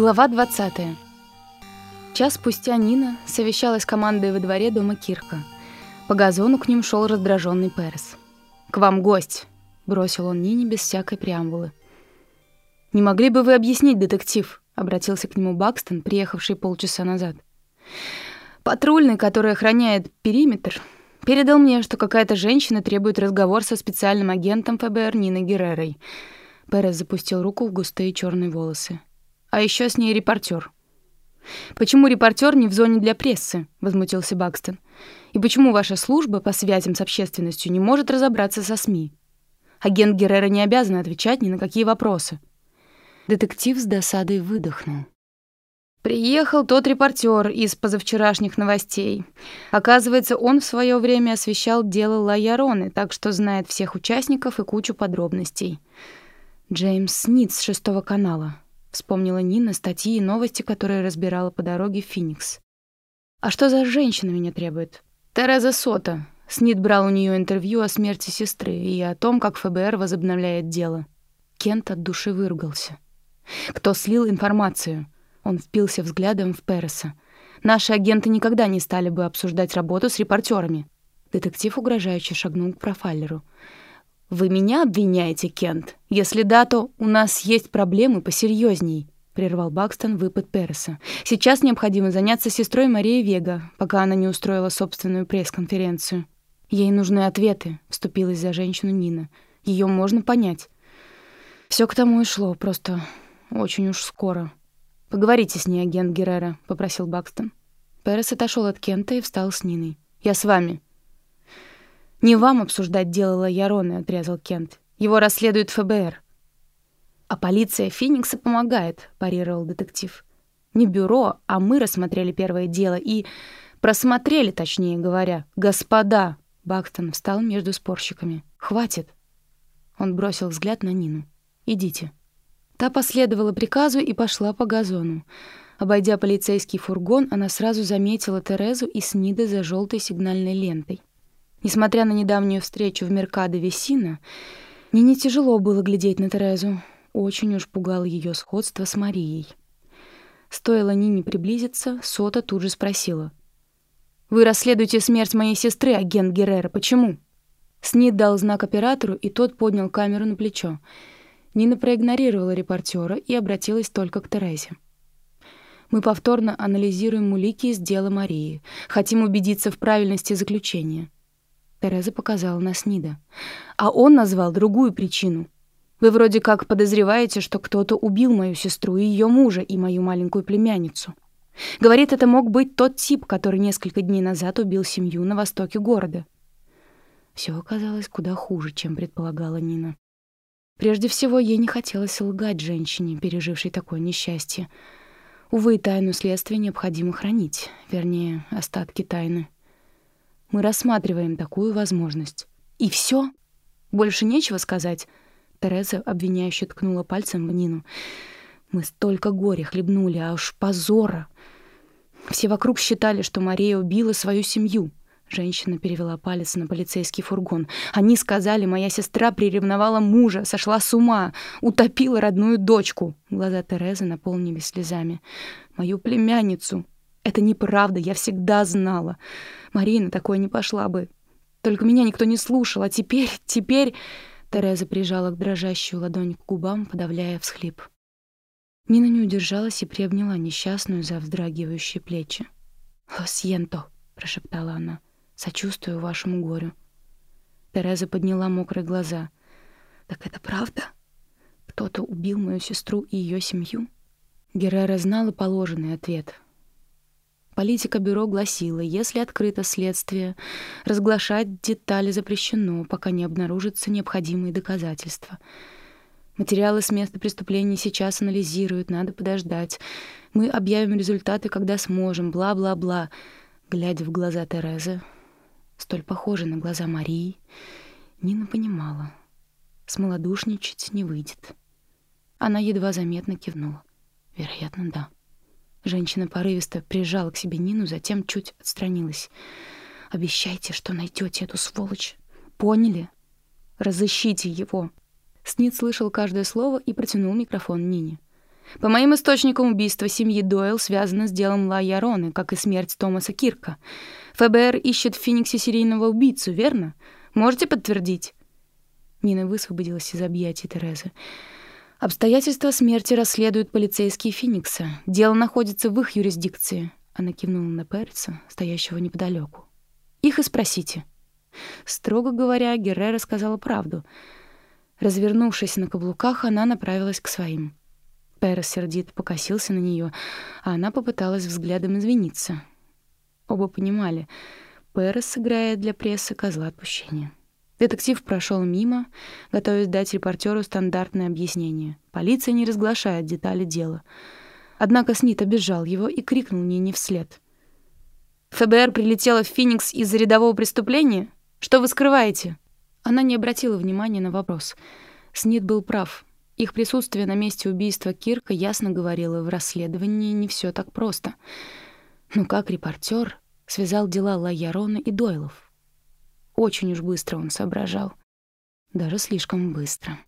Глава 20. Час спустя Нина совещалась с командой во дворе дома Кирка. По газону к ним шел раздраженный Перес. «К вам гость», — бросил он Нине без всякой преамбулы. «Не могли бы вы объяснить, детектив?» — обратился к нему Бакстон, приехавший полчаса назад. «Патрульный, который охраняет периметр, передал мне, что какая-то женщина требует разговор со специальным агентом ФБР Ниной Геррерой». Перес запустил руку в густые черные волосы. «А еще с ней репортер. «Почему репортер не в зоне для прессы?» — возмутился Бакстон. «И почему ваша служба по связям с общественностью не может разобраться со СМИ? Агент Геррера не обязан отвечать ни на какие вопросы». Детектив с досадой выдохнул. Приехал тот репортер из позавчерашних новостей. Оказывается, он в свое время освещал дело Лайароны, так что знает всех участников и кучу подробностей. Джеймс Снит с шестого канала. Вспомнила Нина статьи и новости, которые разбирала по дороге в Феникс. «А что за женщина меня требует?» «Тереза Сота». Снит брал у нее интервью о смерти сестры и о том, как ФБР возобновляет дело. Кент от души выругался. «Кто слил информацию?» Он впился взглядом в Переса. «Наши агенты никогда не стали бы обсуждать работу с репортерами». Детектив угрожающе шагнул к профайлеру. «Вы меня обвиняете, Кент? Если да, то у нас есть проблемы посерьезней», — прервал Бакстон выпад Переса. «Сейчас необходимо заняться сестрой Марии Вега, пока она не устроила собственную пресс-конференцию». «Ей нужны ответы», — вступилась за женщину Нина. Ее можно понять. Все к тому и шло, просто очень уж скоро». «Поговорите с ней, агент Геррера», — попросил Бакстон. Перес отошел от Кента и встал с Ниной. «Я с вами», «Не вам обсуждать дело Лаяроны», — отрезал Кент. «Его расследует ФБР». «А полиция Феникса помогает», — парировал детектив. «Не бюро, а мы рассмотрели первое дело и...» «Просмотрели, точнее говоря. Господа!» Бакстон встал между спорщиками. «Хватит!» Он бросил взгляд на Нину. «Идите». Та последовала приказу и пошла по газону. Обойдя полицейский фургон, она сразу заметила Терезу и Снида за желтой сигнальной лентой. Несмотря на недавнюю встречу в Меркадо Весина, Нине тяжело было глядеть на Терезу. Очень уж пугало ее сходство с Марией. Стоило Нине приблизиться, Сота тут же спросила. «Вы расследуете смерть моей сестры, агент Геррера. Почему?» Снит дал знак оператору, и тот поднял камеру на плечо. Нина проигнорировала репортера и обратилась только к Терезе. «Мы повторно анализируем улики из дела Марии. Хотим убедиться в правильности заключения. Тереза показала на Снида. А он назвал другую причину. Вы вроде как подозреваете, что кто-то убил мою сестру и ее мужа, и мою маленькую племянницу. Говорит, это мог быть тот тип, который несколько дней назад убил семью на востоке города. Все оказалось куда хуже, чем предполагала Нина. Прежде всего, ей не хотелось лгать женщине, пережившей такое несчастье. Увы, тайну следствия необходимо хранить, вернее, остатки тайны. Мы рассматриваем такую возможность. И все? Больше нечего сказать. Тереза обвиняюще ткнула пальцем в Нину. Мы столько горя хлебнули, а уж позора. Все вокруг считали, что Мария убила свою семью. Женщина перевела палец на полицейский фургон. Они сказали, моя сестра приревновала мужа, сошла с ума, утопила родную дочку. Глаза Терезы наполнились слезами. Мою племянницу. Это неправда, я всегда знала. Марина такое не пошла бы. Только меня никто не слушал, а теперь, теперь...» Тереза прижала к дрожащую ладонь к губам, подавляя всхлип. Нина не удержалась и приобняла несчастную за вздрагивающие плечи. «Ло сьенто», — прошептала она, — «сочувствую вашему горю». Тереза подняла мокрые глаза. «Так это правда? Кто-то убил мою сестру и ее семью?» Геррера знала положенный ответ, Политика бюро гласила, если открыто следствие, разглашать детали запрещено, пока не обнаружатся необходимые доказательства. Материалы с места преступления сейчас анализируют, надо подождать. Мы объявим результаты, когда сможем, бла-бла-бла. Глядя в глаза Терезы, столь похожие на глаза Марии, Нина понимала, смолодушничать не выйдет. Она едва заметно кивнула. Вероятно, да. Женщина порывисто прижала к себе Нину, затем чуть отстранилась. «Обещайте, что найдете эту сволочь. Поняли? Разыщите его!» Снит слышал каждое слово и протянул микрофон Нине. По моим источникам, убийство семьи Дойл связано с делом Ла Яроны, как и смерть Томаса Кирка. ФБР ищет в Фениксе серийного убийцу, верно? Можете подтвердить?» Нина высвободилась из объятий Терезы. «Обстоятельства смерти расследуют полицейские Феникса. Дело находится в их юрисдикции». Она кивнула на Перца, стоящего неподалеку. «Их и спросите». Строго говоря, Геррера сказала правду. Развернувшись на каблуках, она направилась к своим. Перес сердито покосился на нее, а она попыталась взглядом извиниться. Оба понимали, Перес сыграет для прессы козла отпущения. Детектив прошел мимо, готовясь дать репортеру стандартное объяснение. Полиция не разглашает детали дела. Однако Снит обижал его и крикнул Нине вслед. «ФБР прилетело в Феникс из-за рядового преступления? Что вы скрываете?» Она не обратила внимания на вопрос. Снит был прав. Их присутствие на месте убийства Кирка ясно говорило, в расследовании не все так просто. Но как репортер связал дела Лайярона и Дойлов? Очень уж быстро он соображал. Даже слишком быстро.